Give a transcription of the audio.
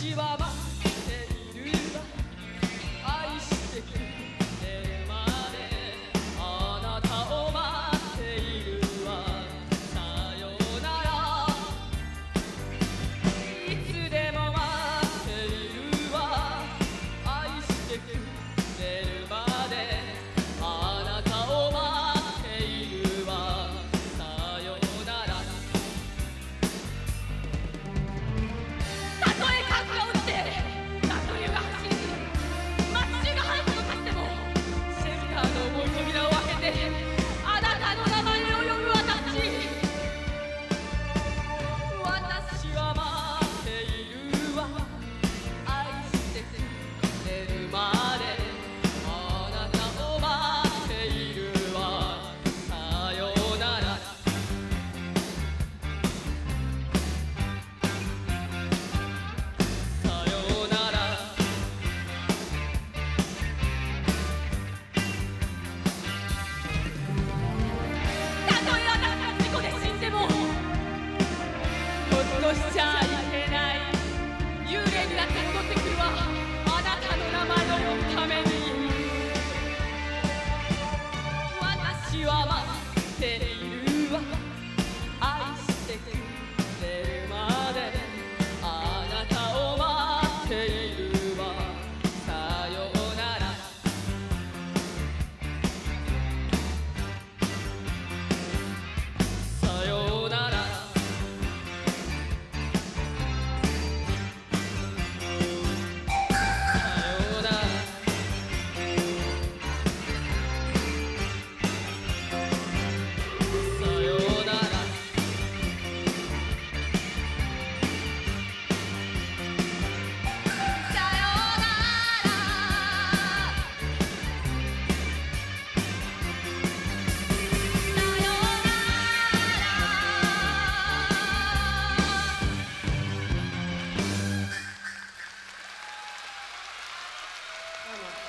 チワワ Tamam.